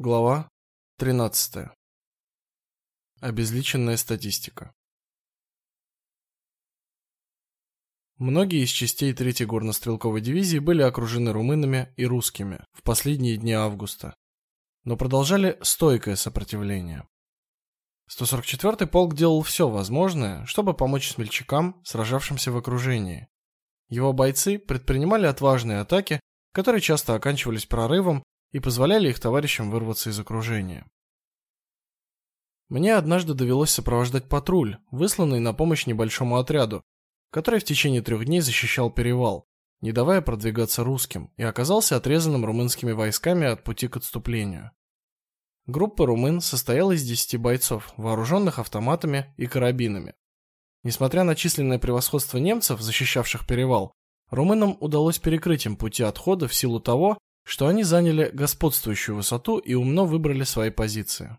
Глава 13. Обезличенная статистика. Многие из частей 3-й горнострелковой дивизии были окружены румынами и русскими в последние дни августа, но продолжали стойкое сопротивление. 144-й полк делал все возможное, чтобы помочь смельчакам, сражавшимся в окружении. Его бойцы предпринимали отважные атаки, которые часто оканчивались прорывом и позволяли их товарищам вырваться из окружения. Мне однажды довелось сопровождать патруль, высланный на помощь небольшому отряду, который в течение трех дней защищал перевал, не давая продвигаться русским, и оказался отрезанным румынскими войсками от пути к отступлению. Группа румын состояла из 10 бойцов, вооруженных автоматами и карабинами. Несмотря на численное превосходство немцев, защищавших перевал, румынам удалось перекрыть им пути отхода в силу того, что они заняли господствующую высоту и умно выбрали свои позиции.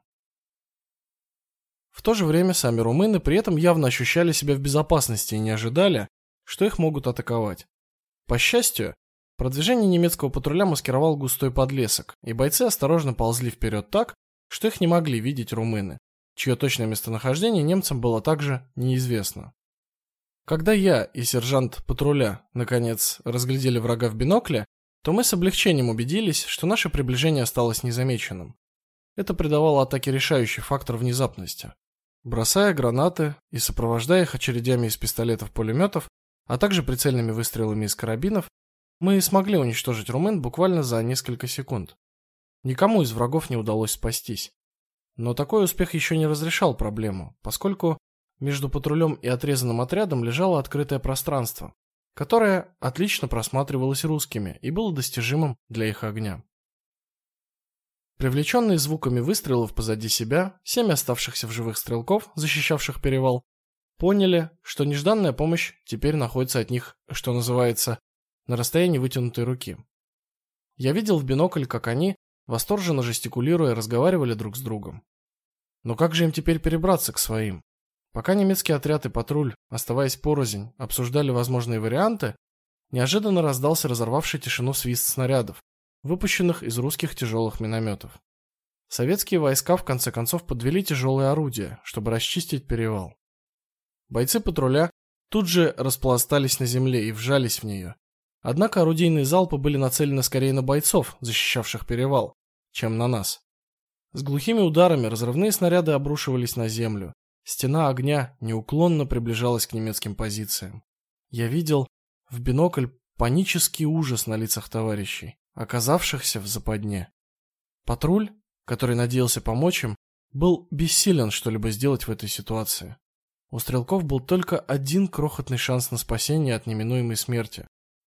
В то же время сами румыны при этом явно ощущали себя в безопасности и не ожидали, что их могут атаковать. По счастью, продвижение немецкого патруля маскировал густой подлесок, и бойцы осторожно ползли вперед так, что их не могли видеть румыны, чье точное местонахождение немцам было также неизвестно. Когда я и сержант патруля наконец разглядели врага в бинокле, то мы с облегчением убедились, что наше приближение осталось незамеченным. Это придавало атаке решающий фактор внезапности. Бросая гранаты и сопровождая их очередями из пистолетов-пулеметов, а также прицельными выстрелами из карабинов, мы смогли уничтожить румын буквально за несколько секунд. Никому из врагов не удалось спастись. Но такой успех еще не разрешал проблему, поскольку между патрулем и отрезанным отрядом лежало открытое пространство, которое отлично просматривалось русскими и было достижимым для их огня. Привлеченные звуками выстрелов позади себя, семь оставшихся в живых стрелков, защищавших перевал, поняли, что нежданная помощь теперь находится от них, что называется, на расстоянии вытянутой руки. Я видел в бинокль, как они, восторженно жестикулируя, разговаривали друг с другом. Но как же им теперь перебраться к своим? Пока немецкий отряд и патруль, оставаясь порознь, обсуждали возможные варианты, неожиданно раздался разорвавший тишину свист снарядов, выпущенных из русских тяжелых минометов. Советские войска в конце концов подвели тяжелые орудия, чтобы расчистить перевал. Бойцы патруля тут же распластались на земле и вжались в нее. Однако орудийные залпы были нацелены скорее на бойцов, защищавших перевал, чем на нас. С глухими ударами разрывные снаряды обрушивались на землю, Стена огня неуклонно приближалась к немецким позициям. Я видел в бинокль панический ужас на лицах товарищей, оказавшихся в западне. Патруль, который надеялся помочь им, был бессилен что-либо сделать в этой ситуации. У стрелков был только один крохотный шанс на спасение от неминуемой смерти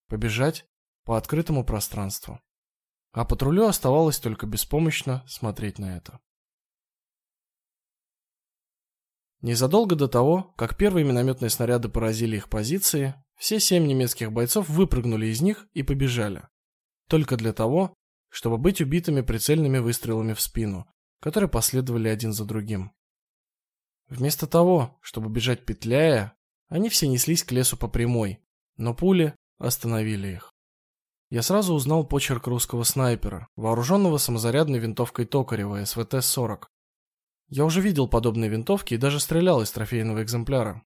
побежать по открытому пространству. А патрулю оставалось только беспомощно смотреть на это. Незадолго до того, как первые минометные снаряды поразили их позиции, все семь немецких бойцов выпрыгнули из них и побежали. Только для того, чтобы быть убитыми прицельными выстрелами в спину, которые последовали один за другим. Вместо того, чтобы бежать петляя, они все неслись к лесу по прямой, но пули остановили их. Я сразу узнал почерк русского снайпера, вооруженного самозарядной винтовкой Токарева СВТ-40, я уже видел подобные винтовки и даже стрелял из трофейного экземпляра.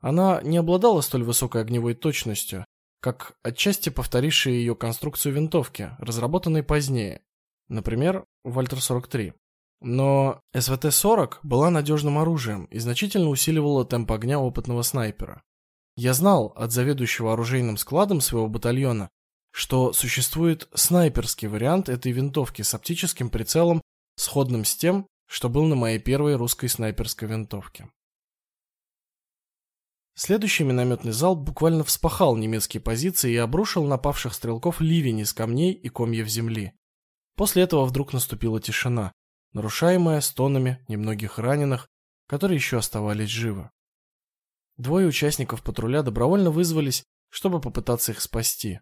Она не обладала столь высокой огневой точностью, как отчасти повторившие ее конструкцию винтовки, разработанные позднее, например, Вальтер 43. Но СВТ-40 была надежным оружием и значительно усиливала темп огня опытного снайпера. Я знал от заведующего оружейным складом своего батальона, что существует снайперский вариант этой винтовки с оптическим прицелом, сходным с тем, что был на моей первой русской снайперской винтовке. Следующий минометный залп буквально вспахал немецкие позиции и обрушил напавших стрелков ливень из камней и комьев земли. После этого вдруг наступила тишина, нарушаемая стонами немногих раненых, которые еще оставались живы. Двое участников патруля добровольно вызвались, чтобы попытаться их спасти.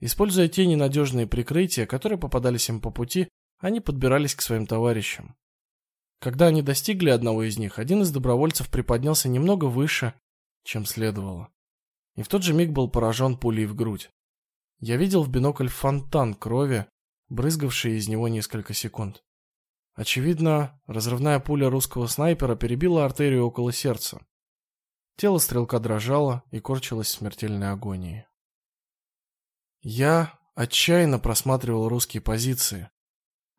Используя те ненадежные прикрытия, которые попадались им по пути, они подбирались к своим товарищам. Когда они достигли одного из них, один из добровольцев приподнялся немного выше, чем следовало. И в тот же миг был поражен пулей в грудь. Я видел в бинокль фонтан крови, брызгавший из него несколько секунд. Очевидно, разрывная пуля русского снайпера перебила артерию около сердца. Тело стрелка дрожало и корчилось в смертельной агонии. Я отчаянно просматривал русские позиции,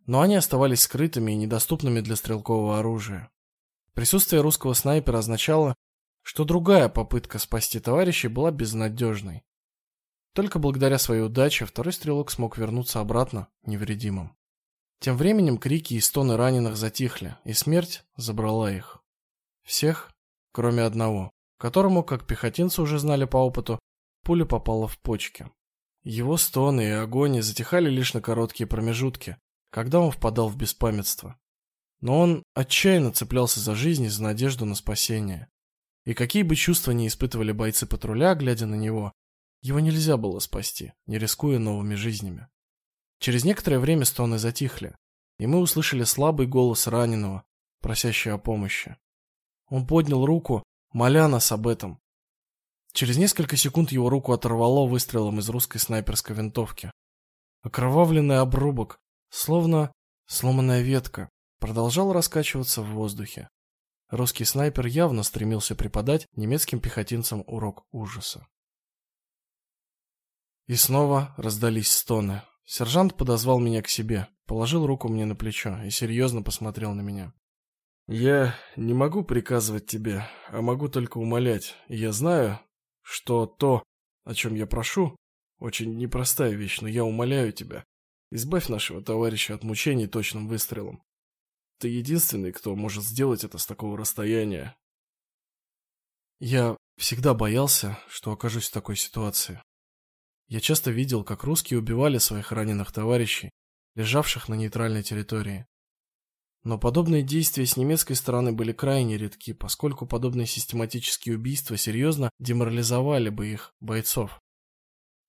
но они оставались скрытыми и недоступными для стрелкового оружия. Присутствие русского снайпера означало, что другая попытка спасти товарищей была безнадежной. Только благодаря своей удаче второй стрелок смог вернуться обратно невредимым. Тем временем крики и стоны раненых затихли, и смерть забрала их. Всех, кроме одного которому, как пехотинцы уже знали по опыту, пуля попала в почки. Его стоны и огонь затихали лишь на короткие промежутки, когда он впадал в беспамятство. Но он отчаянно цеплялся за жизнь и за надежду на спасение. И какие бы чувства ни испытывали бойцы патруля, глядя на него, его нельзя было спасти, не рискуя новыми жизнями. Через некоторое время стоны затихли, и мы услышали слабый голос раненого, просящий о помощи. Он поднял руку моля нас об этом. Через несколько секунд его руку оторвало выстрелом из русской снайперской винтовки. Окровавленный обрубок, словно сломанная ветка, продолжал раскачиваться в воздухе. Русский снайпер явно стремился преподать немецким пехотинцам урок ужаса. И снова раздались стоны. Сержант подозвал меня к себе, положил руку мне на плечо и серьезно посмотрел на меня. Я не могу приказывать тебе, а могу только умолять. И я знаю, что то, о чем я прошу, очень непростая вещь, но я умоляю тебя, избавь нашего товарища от мучений точным выстрелом. Ты единственный, кто может сделать это с такого расстояния. Я всегда боялся, что окажусь в такой ситуации. Я часто видел, как русские убивали своих раненых товарищей, лежавших на нейтральной территории. Но подобные действия с немецкой стороны были крайне редки, поскольку подобные систематические убийства серьезно деморализовали бы их бойцов.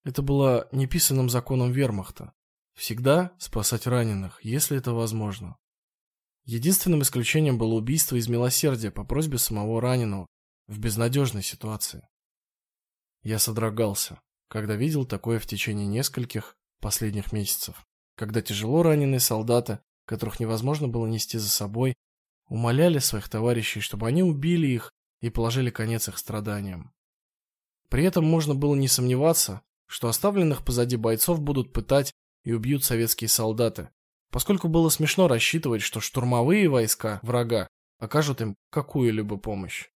Это было неписанным законом Вермахта. Всегда спасать раненых, если это возможно. Единственным исключением было убийство из милосердия по просьбе самого раненого в безнадежной ситуации. Я содрогался, когда видел такое в течение нескольких последних месяцев, когда тяжело раненые солдаты которых невозможно было нести за собой, умоляли своих товарищей, чтобы они убили их и положили конец их страданиям. При этом можно было не сомневаться, что оставленных позади бойцов будут пытать и убьют советские солдаты, поскольку было смешно рассчитывать, что штурмовые войска врага окажут им какую-либо помощь.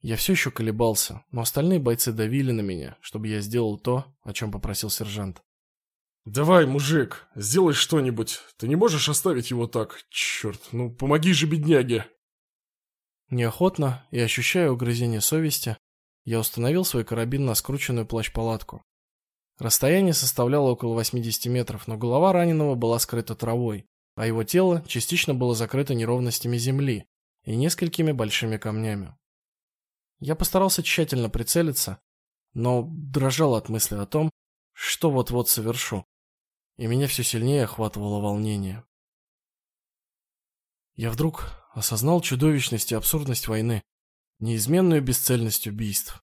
Я все еще колебался, но остальные бойцы давили на меня, чтобы я сделал то, о чем попросил сержант. «Давай, мужик, сделай что-нибудь. Ты не можешь оставить его так? Черт, ну помоги же бедняге!» Неохотно и ощущая угрызение совести, я установил свой карабин на скрученную плащ-палатку. Расстояние составляло около 80 метров, но голова раненого была скрыта травой, а его тело частично было закрыто неровностями земли и несколькими большими камнями. Я постарался тщательно прицелиться, но дрожал от мысли о том, что вот-вот совершу и меня все сильнее охватывало волнение. Я вдруг осознал чудовищность и абсурдность войны, неизменную бесцельность убийств.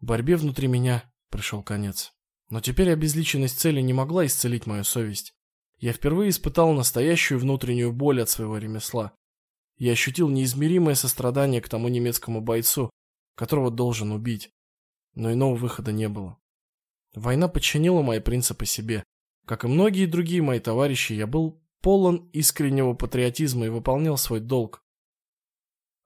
Борьбе внутри меня пришел конец. Но теперь обезличенность цели не могла исцелить мою совесть. Я впервые испытал настоящую внутреннюю боль от своего ремесла. Я ощутил неизмеримое сострадание к тому немецкому бойцу, которого должен убить. Но иного выхода не было. Война подчинила мои принципы себе, как и многие другие мои товарищи, я был полон искреннего патриотизма и выполнял свой долг.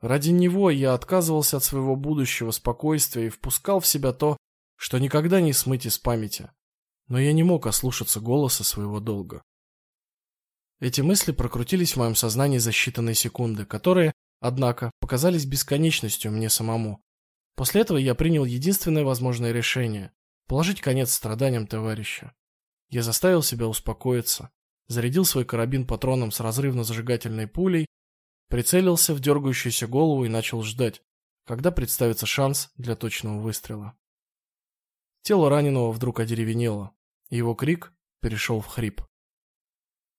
Ради него я отказывался от своего будущего спокойствия и впускал в себя то, что никогда не смыть из памяти. Но я не мог ослушаться голоса своего долга. Эти мысли прокрутились в моем сознании за считанные секунды, которые, однако, показались бесконечностью мне самому. После этого я принял единственное возможное решение положить конец страданиям товарища. Я заставил себя успокоиться, зарядил свой карабин патроном с разрывно-зажигательной пулей, прицелился в дергающуюся голову и начал ждать, когда представится шанс для точного выстрела. Тело раненого вдруг одеревенело, его крик перешел в хрип.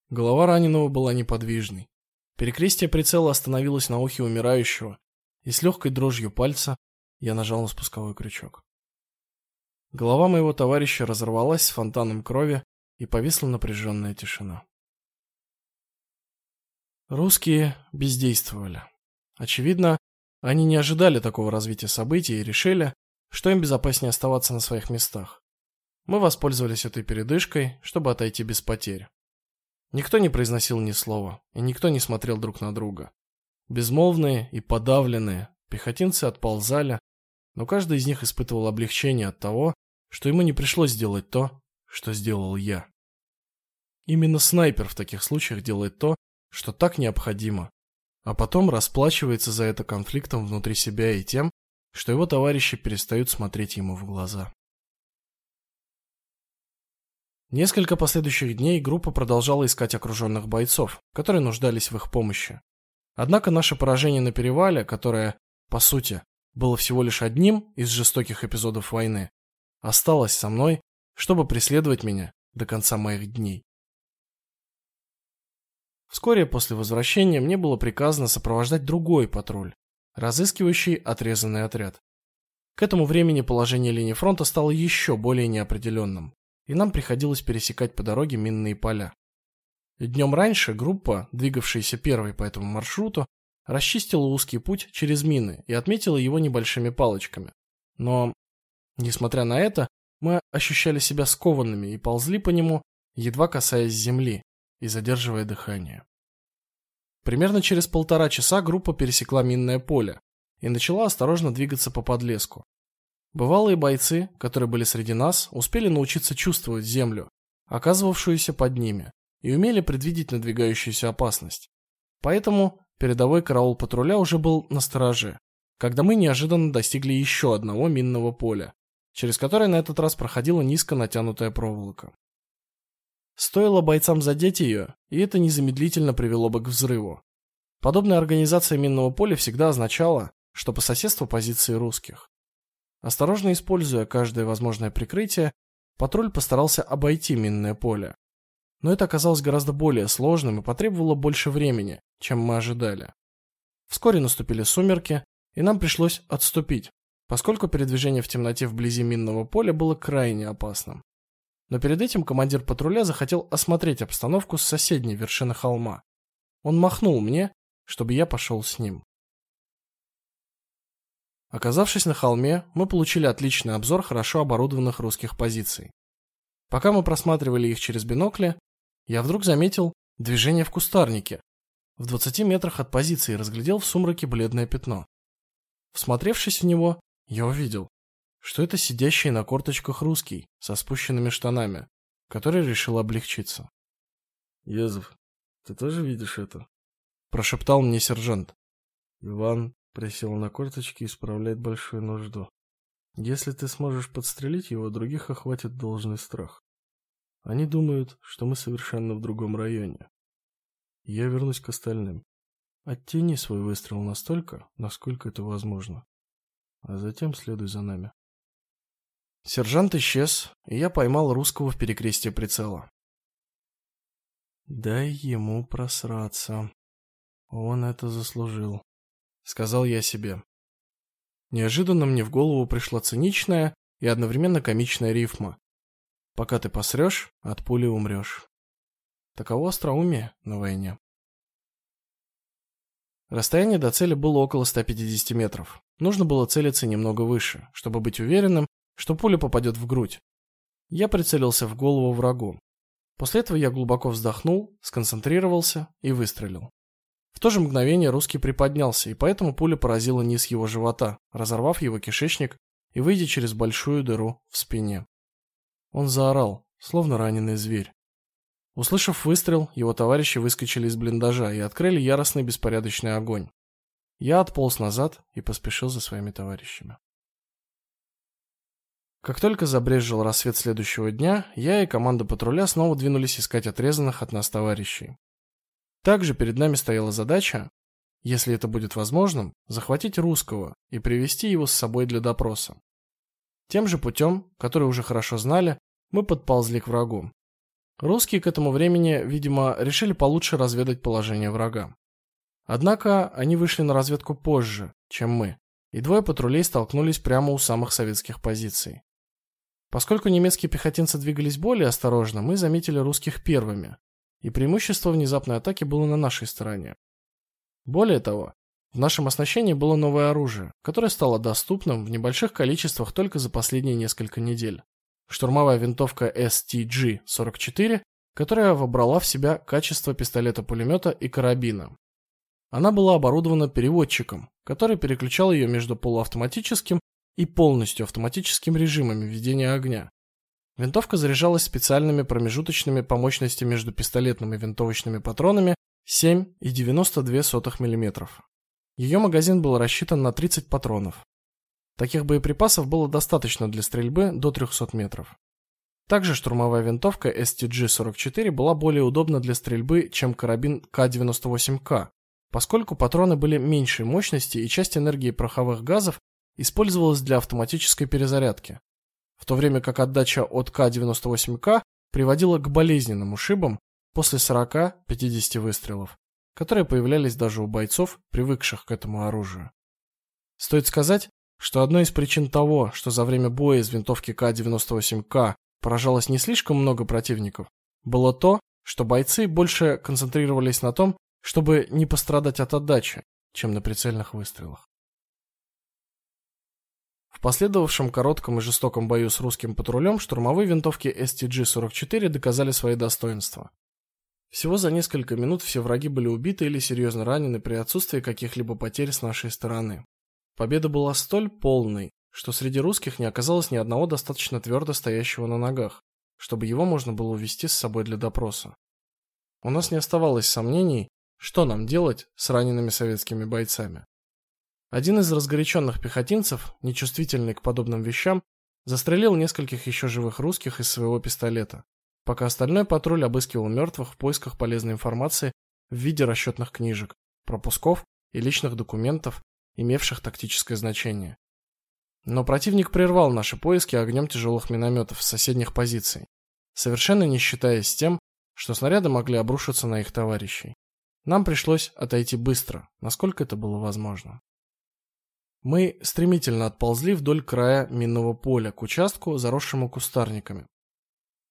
Голова раненого была неподвижной. Перекрестие прицела остановилось на ухе умирающего, и с легкой дрожью пальца я нажал на спусковой крючок. Голова моего товарища разорвалась с фонтаном крови, и повисла напряженная тишина. Русские бездействовали. Очевидно, они не ожидали такого развития событий и решили, что им безопаснее оставаться на своих местах. Мы воспользовались этой передышкой, чтобы отойти без потерь. Никто не произносил ни слова, и никто не смотрел друг на друга. Безмолвные и подавленные, пехотинцы отползали, но каждый из них испытывал облегчение от того, что ему не пришлось сделать то, что сделал я. Именно снайпер в таких случаях делает то, что так необходимо, а потом расплачивается за это конфликтом внутри себя и тем, что его товарищи перестают смотреть ему в глаза. Несколько последующих дней группа продолжала искать окруженных бойцов, которые нуждались в их помощи. Однако наше поражение на перевале, которое, по сути, было всего лишь одним из жестоких эпизодов войны, осталось со мной, чтобы преследовать меня до конца моих дней. Вскоре после возвращения мне было приказано сопровождать другой патруль, разыскивающий отрезанный отряд. К этому времени положение линии фронта стало еще более неопределенным, и нам приходилось пересекать по дороге минные поля. Днем раньше группа, двигавшаяся первой по этому маршруту, расчистила узкий путь через мины и отметила его небольшими палочками. Но, несмотря на это, мы ощущали себя скованными и ползли по нему, едва касаясь земли и задерживая дыхание. Примерно через полтора часа группа пересекла минное поле и начала осторожно двигаться по подлеску. Бывалые бойцы, которые были среди нас, успели научиться чувствовать землю, оказывавшуюся под ними, и умели предвидеть надвигающуюся опасность. Поэтому передовой караул патруля уже был на стороже, когда мы неожиданно достигли еще одного минного поля, через которое на этот раз проходила низко натянутая проволока. Стоило бойцам задеть ее, и это незамедлительно привело бы к взрыву. Подобная организация минного поля всегда означала, что по соседству позиции русских. Осторожно используя каждое возможное прикрытие, патруль постарался обойти минное поле, но это оказалось гораздо более сложным и потребовало больше времени, чем мы ожидали. Вскоре наступили сумерки, и нам пришлось отступить, поскольку передвижение в темноте вблизи минного поля было крайне опасным. Но перед этим командир патруля захотел осмотреть обстановку с соседней вершины холма. Он махнул мне, чтобы я пошел с ним. Оказавшись на холме, мы получили отличный обзор хорошо оборудованных русских позиций. Пока мы просматривали их через бинокли, я вдруг заметил движение в кустарнике. В 20 метрах от позиции разглядел в сумраке бледное пятно. Всмотревшись в него, я увидел, что это сидящий на корточках русский со спущенными штанами, который решил облегчиться. Езов, ты тоже видишь это? прошептал мне сержант. Иван присел на корточки и исправляет большую нужду. Если ты сможешь подстрелить его, других охватит должный страх. Они думают, что мы совершенно в другом районе. Я вернусь к остальным. Оттяни свой выстрел настолько, насколько это возможно. А затем следуй за нами. Сержант исчез, и я поймал русского в перекрестие прицела. Дай ему просраться. Он это заслужил, сказал я себе. Неожиданно мне в голову пришла циничная и одновременно комичная рифма, Пока ты посрешь, от пули умрешь. Таково остроумие на войне. Расстояние до цели было около 150 метров. Нужно было целиться немного выше, чтобы быть уверенным, что пуля попадет в грудь. Я прицелился в голову врагу. После этого я глубоко вздохнул, сконцентрировался и выстрелил. В то же мгновение русский приподнялся, и поэтому пуля поразила низ его живота, разорвав его кишечник и выйдя через большую дыру в спине. Он заорал, словно раненый зверь. Услышав выстрел, его товарищи выскочили из блиндажа и открыли яростный беспорядочный огонь. Я отполз назад и поспешил за своими товарищами. Как только забрезжил рассвет следующего дня, я и команда патруля снова двинулись искать отрезанных от нас товарищей. Также перед нами стояла задача, если это будет возможным, захватить русского и привести его с собой для допроса. Тем же путем, который уже хорошо знали, мы подползли к врагу. Русские к этому времени, видимо, решили получше разведать положение врага. Однако они вышли на разведку позже, чем мы, и двое патрулей столкнулись прямо у самых советских позиций. Поскольку немецкие пехотинцы двигались более осторожно, мы заметили русских первыми и преимущество внезапной атаки было на нашей стороне. Более того, в нашем оснащении было новое оружие, которое стало доступным в небольших количествах только за последние несколько недель. Штурмовая винтовка STG-44, которая вобрала в себя качество пистолета-пулемета и карабина. Она была оборудована переводчиком, который переключал ее между полуавтоматическим и полностью автоматическим режимами ведения огня. Винтовка заряжалась специальными промежуточными по мощности между пистолетным и винтовочными патронами 7,92 мм. Ее магазин был рассчитан на 30 патронов. Таких боеприпасов было достаточно для стрельбы до 300 метров. Также штурмовая винтовка STG-44 была более удобна для стрельбы, чем карабин К-98К, поскольку патроны были меньшей мощности и часть энергии пороховых газов использовалась для автоматической перезарядки, в то время как отдача от К-98К приводила к болезненным ушибам после 40-50 выстрелов, которые появлялись даже у бойцов, привыкших к этому оружию. Стоит сказать, что одной из причин того, что за время боя из винтовки К-98К поражалось не слишком много противников, было то, что бойцы больше концентрировались на том, чтобы не пострадать от отдачи, чем на прицельных выстрелах. Последовавшем коротком и жестоком бою с русским патрулем штурмовые винтовки STG-44 доказали свои достоинства. Всего за несколько минут все враги были убиты или серьезно ранены при отсутствии каких-либо потерь с нашей стороны. Победа была столь полной, что среди русских не оказалось ни одного достаточно твердо стоящего на ногах, чтобы его можно было увести с собой для допроса. У нас не оставалось сомнений, что нам делать с ранеными советскими бойцами. Один из разгоряченных пехотинцев, нечувствительный к подобным вещам, застрелил нескольких еще живых русских из своего пистолета, пока остальной патруль обыскивал мертвых в поисках полезной информации в виде расчетных книжек, пропусков и личных документов, имевших тактическое значение. Но противник прервал наши поиски огнем тяжелых минометов с соседних позиций, совершенно не считаясь с тем, что снаряды могли обрушиться на их товарищей. Нам пришлось отойти быстро, насколько это было возможно. Мы стремительно отползли вдоль края минного поля к участку, заросшему кустарниками.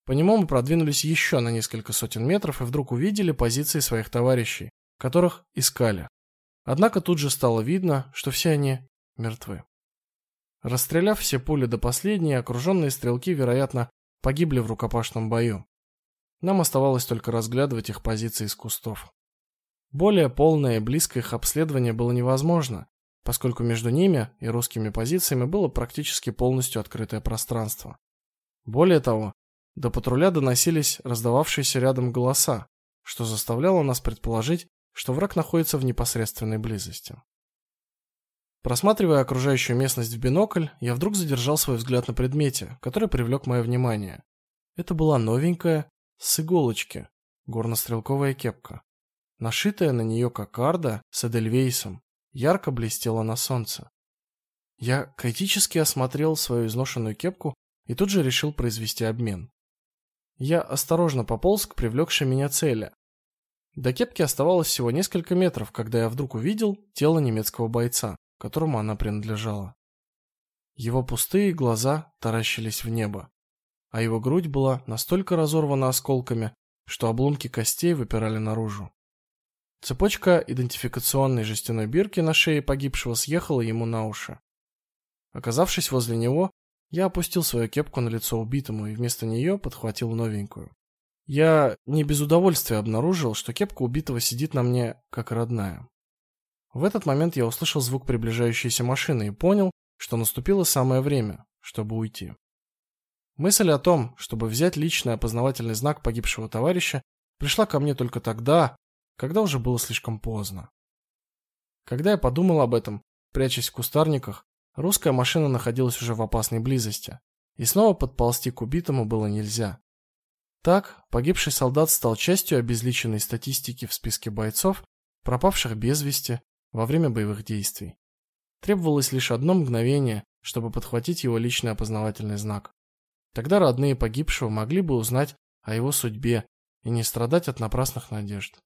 По нему мы продвинулись еще на несколько сотен метров и вдруг увидели позиции своих товарищей, которых искали. Однако тут же стало видно, что все они мертвы. Расстреляв все пули до последней, окруженные стрелки, вероятно, погибли в рукопашном бою. Нам оставалось только разглядывать их позиции из кустов. Более полное и близкое их обследование было невозможно, поскольку между ними и русскими позициями было практически полностью открытое пространство. Более того, до патруля доносились раздававшиеся рядом голоса, что заставляло нас предположить, что враг находится в непосредственной близости. Просматривая окружающую местность в бинокль, я вдруг задержал свой взгляд на предмете, который привлек мое внимание. Это была новенькая, с иголочки, горнострелковая кепка. Нашитая на нее кокарда с эдельвейсом, ярко блестела на солнце. Я критически осмотрел свою изношенную кепку и тут же решил произвести обмен. Я осторожно пополз к привлекшей меня цели. До кепки оставалось всего несколько метров, когда я вдруг увидел тело немецкого бойца, которому она принадлежала. Его пустые глаза таращились в небо, а его грудь была настолько разорвана осколками, что обломки костей выпирали наружу. Цепочка идентификационной жестяной бирки на шее погибшего съехала ему на уши. Оказавшись возле него, я опустил свою кепку на лицо убитому и вместо нее подхватил новенькую. Я не без удовольствия обнаружил, что кепка убитого сидит на мне как родная. В этот момент я услышал звук приближающейся машины и понял, что наступило самое время, чтобы уйти. Мысль о том, чтобы взять личный опознавательный знак погибшего товарища, пришла ко мне только тогда, когда уже было слишком поздно. Когда я подумал об этом, прячась в кустарниках, русская машина находилась уже в опасной близости, и снова подползти к убитому было нельзя. Так, погибший солдат стал частью обезличенной статистики в списке бойцов, пропавших без вести во время боевых действий. Требовалось лишь одно мгновение, чтобы подхватить его личный опознавательный знак. Тогда родные погибшего могли бы узнать о его судьбе и не страдать от напрасных надежд.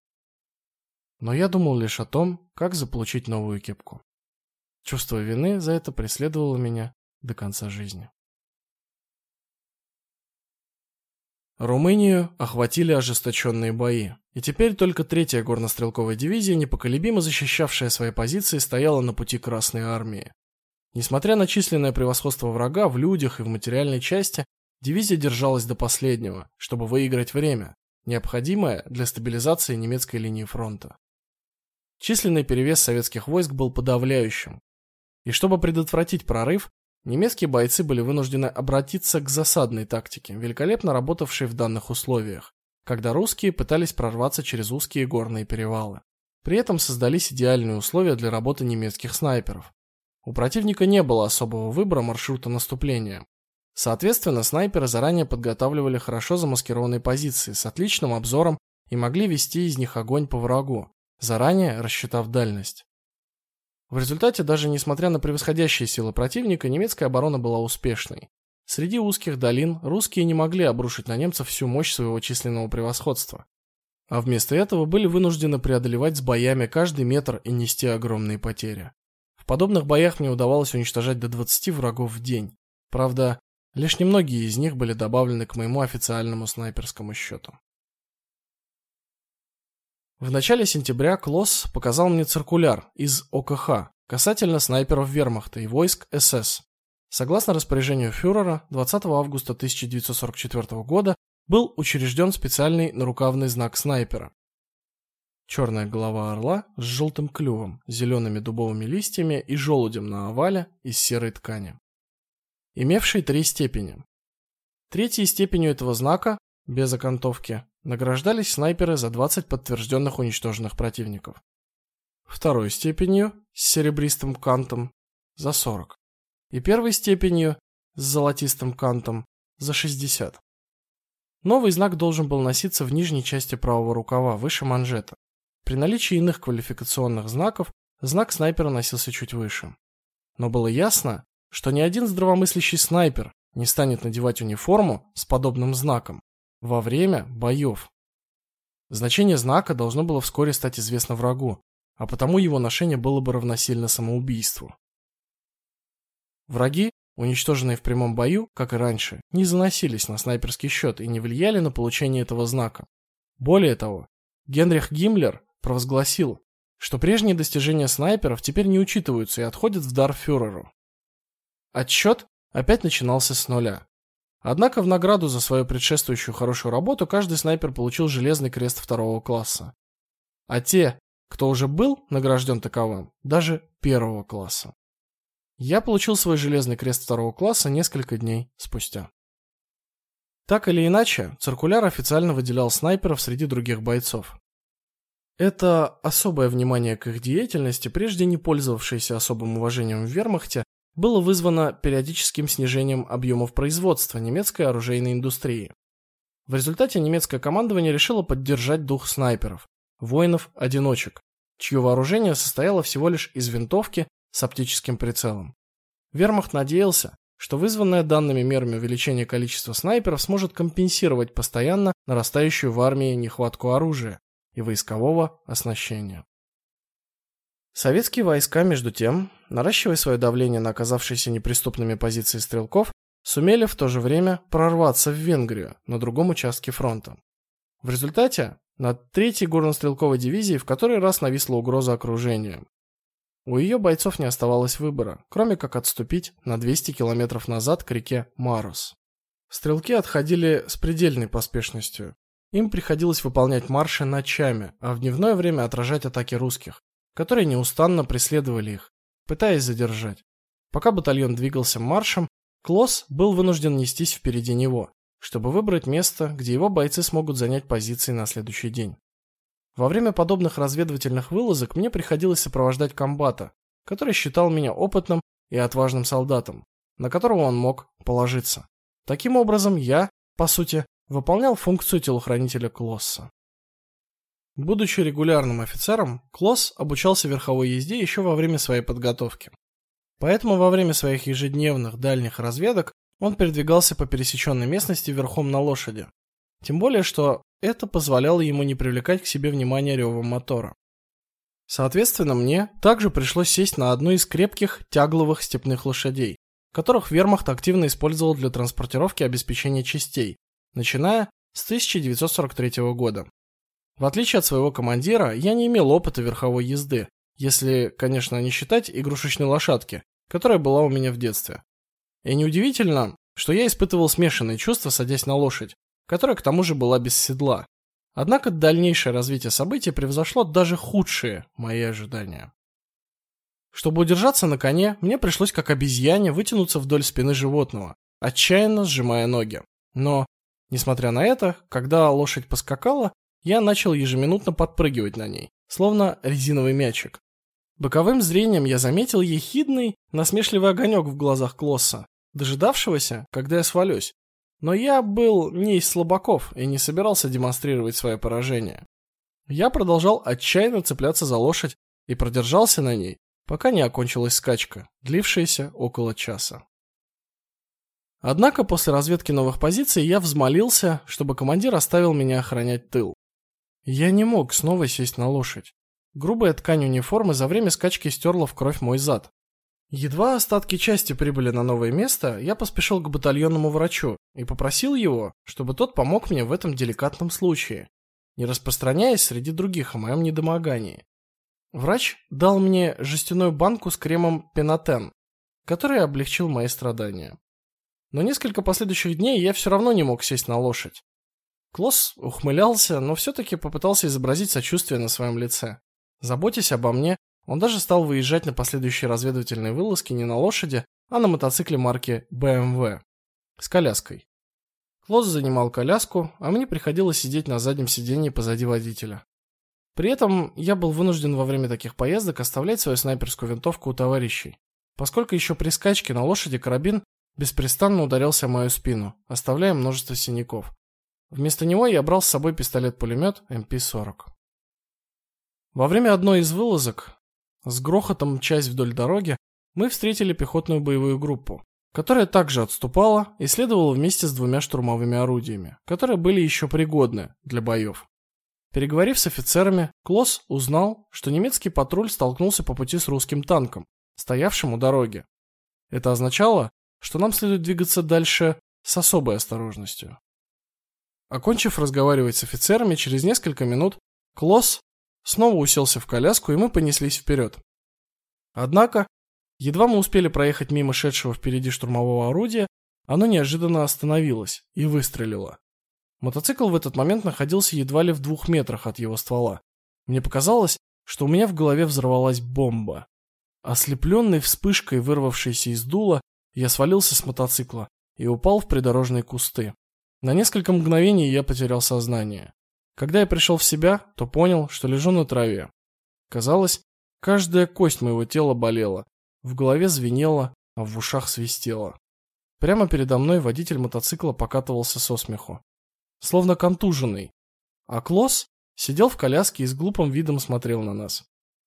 Но я думал лишь о том, как заполучить новую кепку. Чувство вины за это преследовало меня до конца жизни. Румынию охватили ожесточенные бои, и теперь только третья горнострелковая дивизия, непоколебимо защищавшая свои позиции, стояла на пути Красной армии. Несмотря на численное превосходство врага в людях и в материальной части, дивизия держалась до последнего, чтобы выиграть время, необходимое для стабилизации немецкой линии фронта. Численный перевес советских войск был подавляющим, и чтобы предотвратить прорыв, немецкие бойцы были вынуждены обратиться к засадной тактике, великолепно работавшей в данных условиях, когда русские пытались прорваться через узкие горные перевалы. При этом создались идеальные условия для работы немецких снайперов. У противника не было особого выбора маршрута наступления. Соответственно, снайперы заранее подготавливали хорошо замаскированные позиции с отличным обзором и могли вести из них огонь по врагу, заранее рассчитав дальность. В результате, даже несмотря на превосходящие силы противника, немецкая оборона была успешной. Среди узких долин русские не могли обрушить на немцев всю мощь своего численного превосходства, а вместо этого были вынуждены преодолевать с боями каждый метр и нести огромные потери. В подобных боях мне удавалось уничтожать до 20 врагов в день. Правда, лишь немногие из них были добавлены к моему официальному снайперскому счету. В начале сентября Клосс показал мне циркуляр из ОКХ касательно снайперов Вермахта и войск СС. Согласно распоряжению фюрера, 20 августа 1944 года был учрежден специальный нарукавный знак снайпера. Черная голова орла с желтым клювом, зелеными дубовыми листьями и желудем на овале из серой ткани, имевший три степени. Третьей степенью этого знака без окантовки награждались снайперы за 20 подтвержденных уничтоженных противников. Второй степенью с серебристым кантом за 40. И первой степенью с золотистым кантом за 60. Новый знак должен был носиться в нижней части правого рукава, выше манжета. При наличии иных квалификационных знаков знак снайпера носился чуть выше. Но было ясно, что ни один здравомыслящий снайпер не станет надевать униформу с подобным знаком, во время боев. Значение знака должно было вскоре стать известно врагу, а потому его ношение было бы равносильно самоубийству. Враги, уничтоженные в прямом бою, как и раньше, не заносились на снайперский счет и не влияли на получение этого знака. Более того, Генрих Гиммлер провозгласил, что прежние достижения снайперов теперь не учитываются и отходят в дар фюреру. Отсчет опять начинался с нуля. Однако в награду за свою предшествующую хорошую работу каждый снайпер получил железный крест второго класса. А те, кто уже был награжден таковым, даже первого класса. Я получил свой железный крест второго класса несколько дней спустя. Так или иначе, циркуляр официально выделял снайперов среди других бойцов. Это особое внимание к их деятельности, прежде не пользовавшееся особым уважением в Вермахте, было вызвано периодическим снижением объемов производства немецкой оружейной индустрии. В результате немецкое командование решило поддержать дух снайперов, воинов-одиночек, чье вооружение состояло всего лишь из винтовки с оптическим прицелом. Вермахт надеялся, что вызванное данными мерами увеличение количества снайперов сможет компенсировать постоянно нарастающую в армии нехватку оружия и войскового оснащения. Советские войска, между тем, наращивая свое давление на оказавшиеся неприступными позиции стрелков, сумели в то же время прорваться в Венгрию на другом участке фронта. В результате над 3-й горно-стрелковой дивизией в который раз нависла угроза окружения. У ее бойцов не оставалось выбора, кроме как отступить на 200 километров назад к реке Марус. Стрелки отходили с предельной поспешностью. Им приходилось выполнять марши ночами, а в дневное время отражать атаки русских, которые неустанно преследовали их, пытаясь задержать. Пока батальон двигался маршем, Клосс был вынужден нестись впереди него, чтобы выбрать место, где его бойцы смогут занять позиции на следующий день. Во время подобных разведывательных вылазок мне приходилось сопровождать комбата, который считал меня опытным и отважным солдатом, на которого он мог положиться. Таким образом, я, по сути, выполнял функцию телохранителя Клосса. Будучи регулярным офицером, Клосс обучался верховой езде еще во время своей подготовки. Поэтому во время своих ежедневных дальних разведок он передвигался по пересеченной местности верхом на лошади. Тем более, что это позволяло ему не привлекать к себе внимания ревом мотора. Соответственно, мне также пришлось сесть на одну из крепких тягловых степных лошадей, которых Вермахт активно использовал для транспортировки обеспечения частей, начиная с 1943 года. В отличие от своего командира, я не имел опыта верховой езды, если, конечно, не считать игрушечной лошадки, которая была у меня в детстве. И неудивительно, что я испытывал смешанные чувства, садясь на лошадь, которая к тому же была без седла. Однако дальнейшее развитие событий превзошло даже худшие мои ожидания. Чтобы удержаться на коне, мне пришлось как обезьяне вытянуться вдоль спины животного, отчаянно сжимая ноги. Но, несмотря на это, когда лошадь поскакала, я начал ежеминутно подпрыгивать на ней, словно резиновый мячик. Боковым зрением я заметил ехидный, насмешливый огонек в глазах Клосса, дожидавшегося, когда я свалюсь. Но я был не из слабаков и не собирался демонстрировать свое поражение. Я продолжал отчаянно цепляться за лошадь и продержался на ней, пока не окончилась скачка, длившаяся около часа. Однако после разведки новых позиций я взмолился, чтобы командир оставил меня охранять тыл. Я не мог снова сесть на лошадь. Грубая ткань униформы за время скачки стерла в кровь мой зад. Едва остатки части прибыли на новое место, я поспешил к батальонному врачу и попросил его, чтобы тот помог мне в этом деликатном случае, не распространяясь среди других о моем недомогании. Врач дал мне жестяную банку с кремом Пенотен, который облегчил мои страдания. Но несколько последующих дней я все равно не мог сесть на лошадь. Клосс ухмылялся, но все таки попытался изобразить сочувствие на своем лице. Заботясь обо мне, он даже стал выезжать на последующие разведывательные вылазки не на лошади, а на мотоцикле марки BMW с коляской. Клосс занимал коляску, а мне приходилось сидеть на заднем сиденье позади водителя. При этом я был вынужден во время таких поездок оставлять свою снайперскую винтовку у товарищей, поскольку еще при скачке на лошади карабин беспрестанно ударялся о мою спину, оставляя множество синяков. Вместо него я брал с собой пистолет-пулемет МП-40. Во время одной из вылазок, с грохотом мчась вдоль дороги, мы встретили пехотную боевую группу, которая также отступала и следовала вместе с двумя штурмовыми орудиями, которые были еще пригодны для боев. Переговорив с офицерами, Клосс узнал, что немецкий патруль столкнулся по пути с русским танком, стоявшим у дороги. Это означало, что нам следует двигаться дальше с особой осторожностью. Окончив разговаривать с офицерами, через несколько минут Клосс снова уселся в коляску, и мы понеслись вперед. Однако, едва мы успели проехать мимо шедшего впереди штурмового орудия, оно неожиданно остановилось и выстрелило. Мотоцикл в этот момент находился едва ли в двух метрах от его ствола. Мне показалось, что у меня в голове взорвалась бомба. Ослепленный вспышкой, вырвавшейся из дула, я свалился с мотоцикла и упал в придорожные кусты. На несколько мгновений я потерял сознание. Когда я пришел в себя, то понял, что лежу на траве. Казалось, каждая кость моего тела болела, в голове звенело, а в ушах свистело. Прямо передо мной водитель мотоцикла покатывался со смеху, словно контуженный. А Клосс сидел в коляске и с глупым видом смотрел на нас.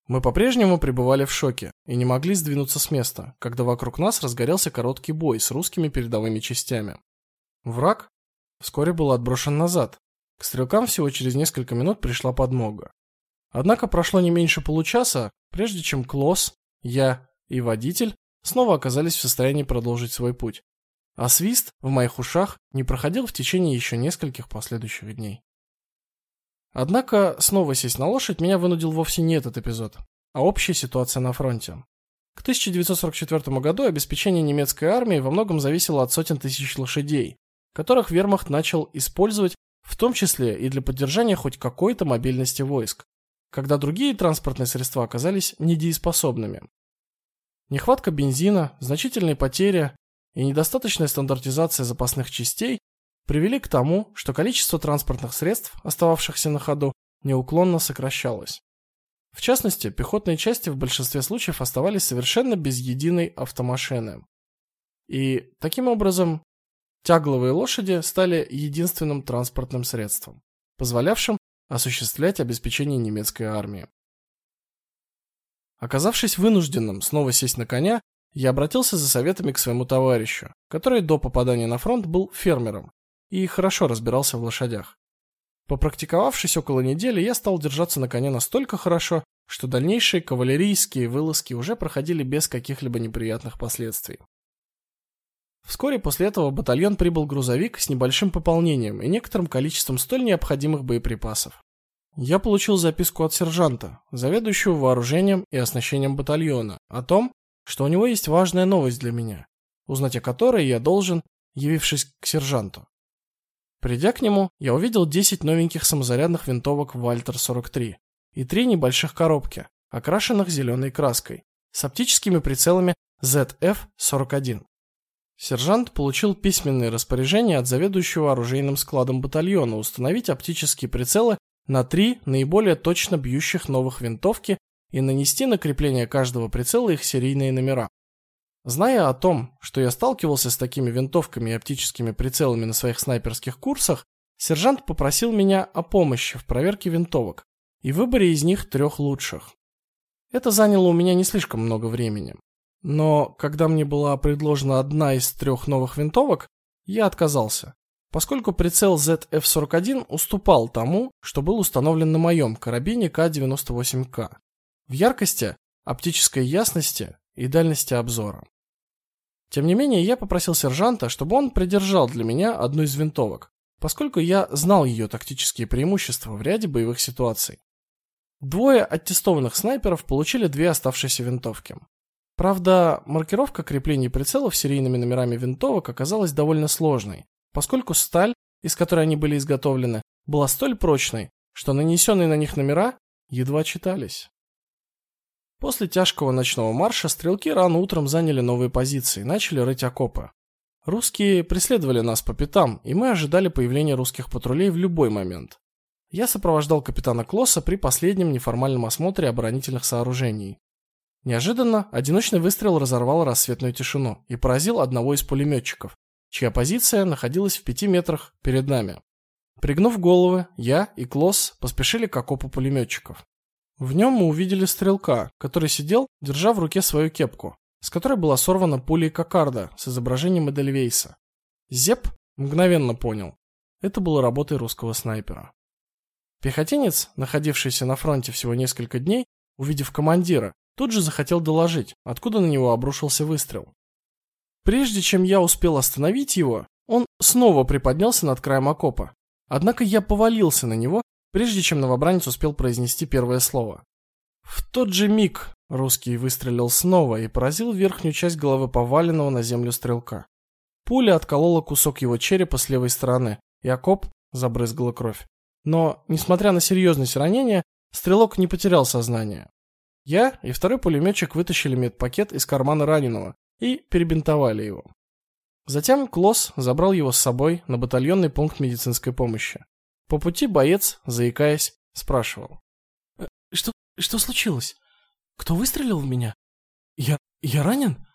Мы по-прежнему пребывали в шоке и не могли сдвинуться с места, когда вокруг нас разгорелся короткий бой с русскими передовыми частями. Враг вскоре был отброшен назад, к стрелкам всего через несколько минут пришла подмога. Однако прошло не меньше получаса, прежде чем Клосс, я и водитель снова оказались в состоянии продолжить свой путь. А свист в моих ушах не проходил в течение еще нескольких последующих дней. Однако снова сесть на лошадь меня вынудил вовсе не этот эпизод, а общая ситуация на фронте. К 1944 году обеспечение немецкой армии во многом зависело от сотен тысяч лошадей, которых Вермахт начал использовать в том числе и для поддержания хоть какой-то мобильности войск, когда другие транспортные средства оказались недееспособными. Нехватка бензина, значительные потери и недостаточная стандартизация запасных частей привели к тому, что количество транспортных средств, остававшихся на ходу, неуклонно сокращалось. В частности, пехотные части в большинстве случаев оставались совершенно без единой автомашины. И таким образом Тягловые лошади стали единственным транспортным средством, позволявшим осуществлять обеспечение немецкой армии. Оказавшись вынужденным снова сесть на коня, я обратился за советами к своему товарищу, который до попадания на фронт был фермером и хорошо разбирался в лошадях. Попрактиковавшись около недели, я стал держаться на коне настолько хорошо, что дальнейшие кавалерийские вылазки уже проходили без каких-либо неприятных последствий. Вскоре после этого в батальон прибыл грузовик с небольшим пополнением и некоторым количеством столь необходимых боеприпасов. Я получил записку от сержанта, заведующего вооружением и оснащением батальона, о том, что у него есть важная новость для меня, узнать о которой я должен, явившись к сержанту. Придя к нему, я увидел 10 новеньких самозарядных винтовок Вальтер 43 и три небольших коробки, окрашенных зеленой краской, с оптическими прицелами ZF-41. Сержант получил письменное распоряжение от заведующего оружейным складом батальона установить оптические прицелы на три наиболее точно бьющих новых винтовки и нанести на крепление каждого прицела их серийные номера. Зная о том, что я сталкивался с такими винтовками и оптическими прицелами на своих снайперских курсах, сержант попросил меня о помощи в проверке винтовок и выборе из них трех лучших. Это заняло у меня не слишком много времени. Но когда мне была предложена одна из трех новых винтовок, я отказался, поскольку прицел ZF-41 уступал тому, что был установлен на моем карабине К-98К в яркости, оптической ясности и дальности обзора. Тем не менее, я попросил сержанта, чтобы он придержал для меня одну из винтовок, поскольку я знал ее тактические преимущества в ряде боевых ситуаций. Двое аттестованных снайперов получили две оставшиеся винтовки. Правда, маркировка креплений прицелов серийными номерами винтовок оказалась довольно сложной, поскольку сталь, из которой они были изготовлены, была столь прочной, что нанесенные на них номера едва читались. После тяжкого ночного марша стрелки рано утром заняли новые позиции и начали рыть окопы. Русские преследовали нас по пятам, и мы ожидали появления русских патрулей в любой момент. Я сопровождал капитана Клосса при последнем неформальном осмотре оборонительных сооружений. Неожиданно одиночный выстрел разорвал рассветную тишину и поразил одного из пулеметчиков, чья позиция находилась в пяти метрах перед нами. Пригнув головы, я и Клосс поспешили к окопу пулеметчиков. В нем мы увидели стрелка, который сидел, держа в руке свою кепку, с которой была сорвана пулей кокарда с изображением Эдельвейса. Зеп мгновенно понял. Это было работой русского снайпера. Пехотинец, находившийся на фронте всего несколько дней, увидев командира, тут же захотел доложить, откуда на него обрушился выстрел. Прежде чем я успел остановить его, он снова приподнялся над краем окопа. Однако я повалился на него прежде чем новобранец успел произнести первое слово. В тот же миг русский выстрелил снова и поразил верхнюю часть головы поваленного на землю стрелка. Пуля отколола кусок его черепа с левой стороны, и окоп забрызгала кровь. Но, несмотря на серьезность ранения, стрелок не потерял сознание. Я и второй пулеметчик вытащили медпакет из кармана раненого и перебинтовали его. Затем Клосс забрал его с собой на батальонный пункт медицинской помощи. По пути боец, заикаясь, спрашивал: «Э, "Что что случилось? Кто выстрелил в меня? Я я ранен?"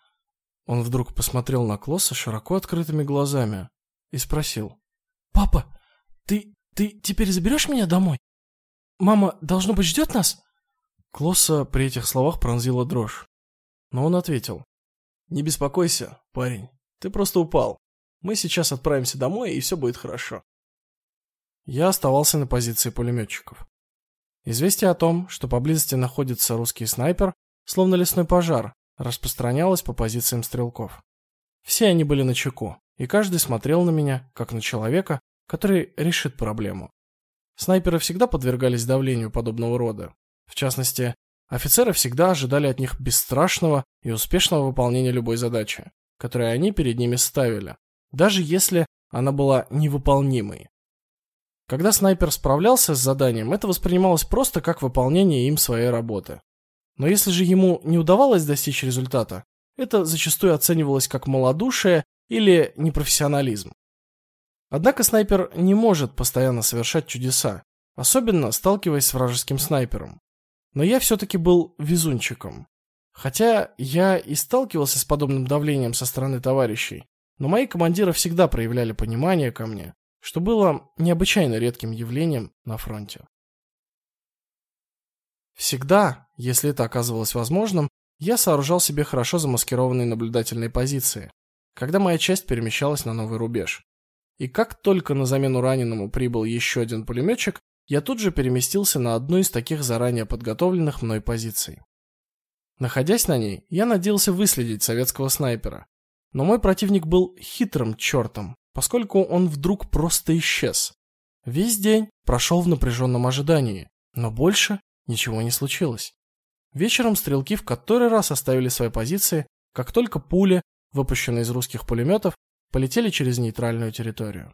Он вдруг посмотрел на Клосса широко открытыми глазами и спросил: "Папа, ты ты теперь заберешь меня домой? Мама должно быть ждет нас?" Клосса при этих словах пронзила дрожь. Но он ответил: "Не беспокойся, парень. Ты просто упал. Мы сейчас отправимся домой, и все будет хорошо". Я оставался на позиции пулеметчиков. Известие о том, что поблизости находится русский снайпер, словно лесной пожар, распространялось по позициям стрелков. Все они были начеку, и каждый смотрел на меня, как на человека, который решит проблему. Снайперы всегда подвергались давлению подобного рода. В частности, офицеры всегда ожидали от них бесстрашного и успешного выполнения любой задачи, которую они перед ними ставили, даже если она была невыполнимой. Когда снайпер справлялся с заданием, это воспринималось просто как выполнение им своей работы. Но если же ему не удавалось достичь результата, это зачастую оценивалось как малодушие или непрофессионализм. Однако снайпер не может постоянно совершать чудеса, особенно сталкиваясь с вражеским снайпером. Но я все таки был везунчиком. Хотя я и сталкивался с подобным давлением со стороны товарищей, но мои командиры всегда проявляли понимание ко мне что было необычайно редким явлением на фронте. Всегда, если это оказывалось возможным, я сооружал себе хорошо замаскированные наблюдательные позиции, когда моя часть перемещалась на новый рубеж. И как только на замену раненому прибыл еще один пулеметчик, я тут же переместился на одну из таких заранее подготовленных мной позиций. Находясь на ней, я надеялся выследить советского снайпера. Но мой противник был хитрым чертом, поскольку он вдруг просто исчез. Весь день прошел в напряженном ожидании, но больше ничего не случилось. Вечером стрелки в который раз оставили свои позиции, как только пули, выпущенные из русских пулеметов, полетели через нейтральную территорию.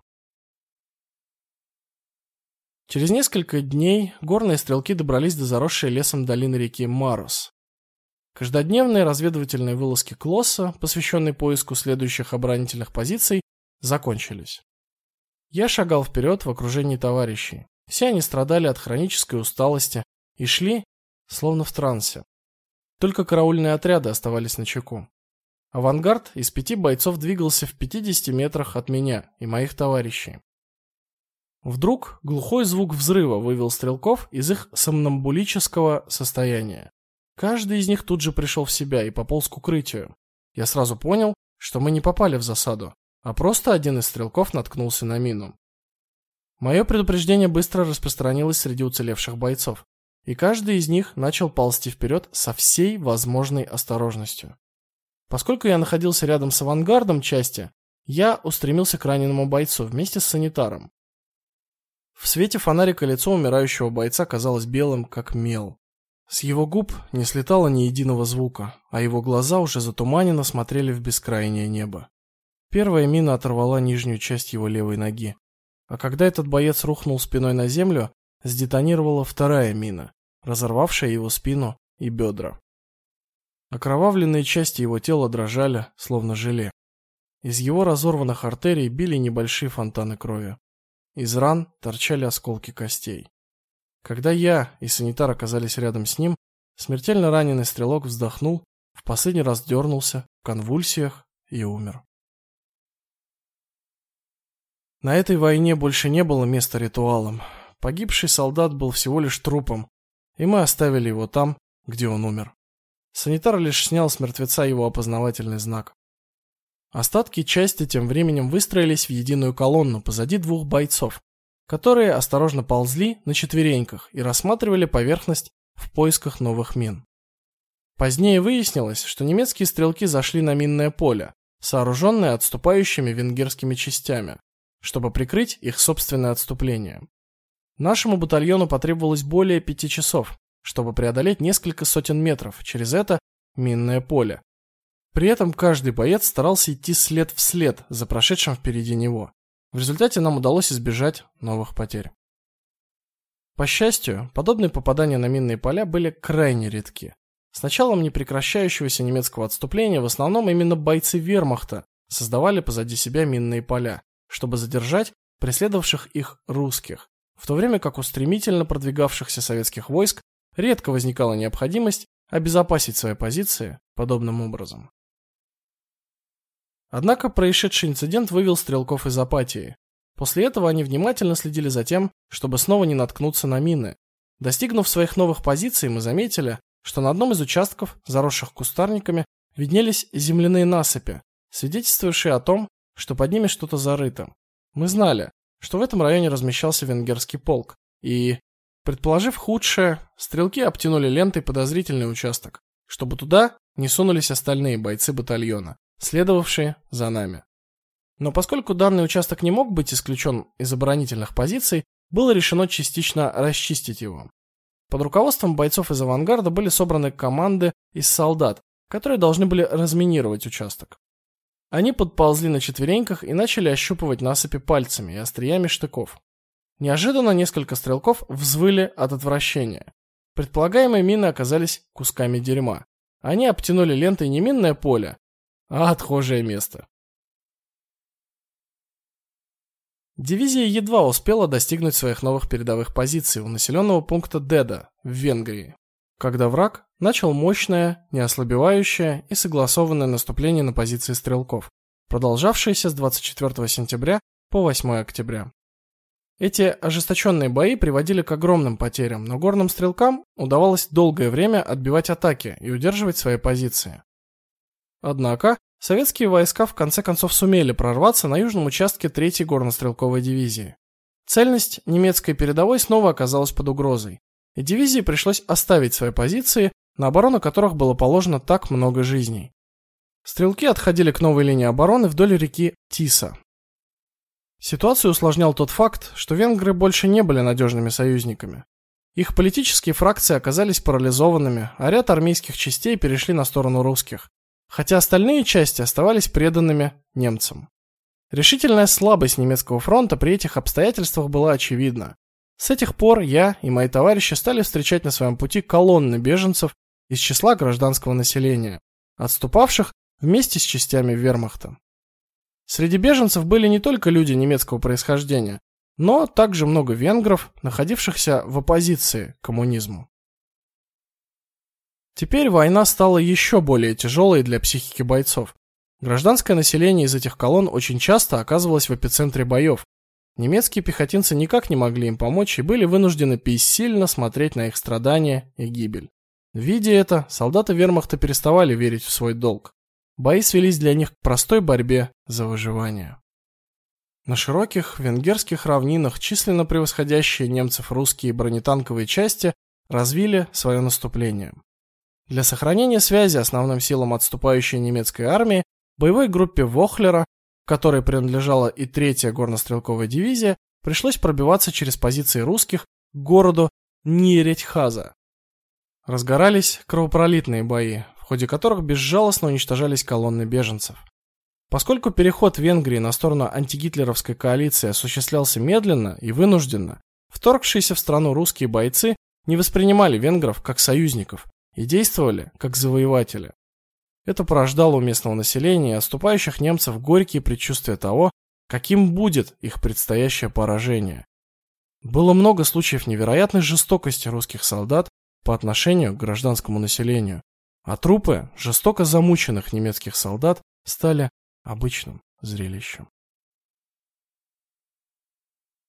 Через несколько дней горные стрелки добрались до заросшей лесом долины реки Марус. Каждодневные разведывательные вылазки Клосса, посвященные поиску следующих оборонительных позиций, закончились. Я шагал вперед в окружении товарищей. Все они страдали от хронической усталости и шли словно в трансе. Только караульные отряды оставались на чеку. Авангард из пяти бойцов двигался в 50 метрах от меня и моих товарищей. Вдруг глухой звук взрыва вывел стрелков из их сомнамбулического состояния. Каждый из них тут же пришел в себя и пополз к укрытию. Я сразу понял, что мы не попали в засаду, а просто один из стрелков наткнулся на мину. Мое предупреждение быстро распространилось среди уцелевших бойцов, и каждый из них начал ползти вперед со всей возможной осторожностью. Поскольку я находился рядом с авангардом части, я устремился к раненому бойцу вместе с санитаром. В свете фонарика лицо умирающего бойца казалось белым, как мел. С его губ не слетало ни единого звука, а его глаза уже затуманенно смотрели в бескрайнее небо. Первая мина оторвала нижнюю часть его левой ноги. А когда этот боец рухнул спиной на землю, сдетонировала вторая мина, разорвавшая его спину и бедра. Окровавленные части его тела дрожали, словно желе. Из его разорванных артерий били небольшие фонтаны крови. Из ран торчали осколки костей. Когда я и санитар оказались рядом с ним, смертельно раненый стрелок вздохнул, в последний раз дернулся в конвульсиях и умер. На этой войне больше не было места ритуалам. Погибший солдат был всего лишь трупом, и мы оставили его там, где он умер. Санитар лишь снял с мертвеца его опознавательный знак. Остатки части тем временем выстроились в единую колонну позади двух бойцов, которые осторожно ползли на четвереньках и рассматривали поверхность в поисках новых мин. Позднее выяснилось, что немецкие стрелки зашли на минное поле, сооруженное отступающими венгерскими частями, чтобы прикрыть их собственное отступление. Нашему батальону потребовалось более пяти часов, чтобы преодолеть несколько сотен метров через это минное поле, при этом каждый боец старался идти след в след за прошедшим впереди него. В результате нам удалось избежать новых потерь. По счастью, подобные попадания на минные поля были крайне редки. С началом непрекращающегося немецкого отступления в основном именно бойцы Вермахта создавали позади себя минные поля, чтобы задержать преследовавших их русских, в то время как у стремительно продвигавшихся советских войск редко возникала необходимость обезопасить свои позиции подобным образом. Однако происшедший инцидент вывел стрелков из апатии. После этого они внимательно следили за тем, чтобы снова не наткнуться на мины. Достигнув своих новых позиций, мы заметили, что на одном из участков, заросших кустарниками, виднелись земляные насыпи, свидетельствующие о том, что под ними что-то зарыто. Мы знали, что в этом районе размещался венгерский полк, и, предположив худшее, стрелки обтянули лентой подозрительный участок, чтобы туда не сунулись остальные бойцы батальона следовавшие за нами. Но поскольку данный участок не мог быть исключен из оборонительных позиций, было решено частично расчистить его. Под руководством бойцов из авангарда были собраны команды из солдат, которые должны были разминировать участок. Они подползли на четвереньках и начали ощупывать насыпи пальцами и остриями штыков. Неожиданно несколько стрелков взвыли от отвращения. Предполагаемые мины оказались кусками дерьма. Они обтянули лентой не минное поле, а отхожее место. Дивизия едва успела достигнуть своих новых передовых позиций у населенного пункта Деда в Венгрии, когда враг начал мощное, неослабевающее и согласованное наступление на позиции стрелков, продолжавшееся с 24 сентября по 8 октября. Эти ожесточенные бои приводили к огромным потерям, но горным стрелкам удавалось долгое время отбивать атаки и удерживать свои позиции. Однако, советские войска в конце концов сумели прорваться на южном участке 3-й горнострелковой дивизии. Цельность немецкой передовой снова оказалась под угрозой, и дивизии пришлось оставить свои позиции, на оборону которых было положено так много жизней. Стрелки отходили к новой линии обороны вдоль реки Тиса. Ситуацию усложнял тот факт, что венгры больше не были надежными союзниками. Их политические фракции оказались парализованными, а ряд армейских частей перешли на сторону русских, хотя остальные части оставались преданными немцам. Решительная слабость немецкого фронта при этих обстоятельствах была очевидна. С этих пор я и мои товарищи стали встречать на своем пути колонны беженцев из числа гражданского населения, отступавших вместе с частями Вермахта. Среди беженцев были не только люди немецкого происхождения, но также много венгров, находившихся в оппозиции к коммунизму. Теперь война стала еще более тяжелой для психики бойцов. Гражданское население из этих колонн очень часто оказывалось в эпицентре боев. Немецкие пехотинцы никак не могли им помочь и были вынуждены бессильно смотреть на их страдания и гибель. Видя это, солдаты Вермахта переставали верить в свой долг. Бои свелись для них к простой борьбе за выживание. На широких венгерских равнинах численно превосходящие немцев русские бронетанковые части развили свое наступление. Для сохранения связи основным силам отступающей немецкой армии боевой группе Вохлера, которой принадлежала и третья горнострелковая дивизия, пришлось пробиваться через позиции русских к городу Ниеретьхаза. Разгорались кровопролитные бои, в ходе которых безжалостно уничтожались колонны беженцев. Поскольку переход Венгрии на сторону антигитлеровской коалиции осуществлялся медленно и вынужденно, вторгшиеся в страну русские бойцы не воспринимали венгров как союзников и действовали как завоеватели. Это порождало у местного населения и отступающих немцев горькие предчувствия того, каким будет их предстоящее поражение. Было много случаев невероятной жестокости русских солдат по отношению к гражданскому населению, а трупы жестоко замученных немецких солдат стали обычным зрелищем.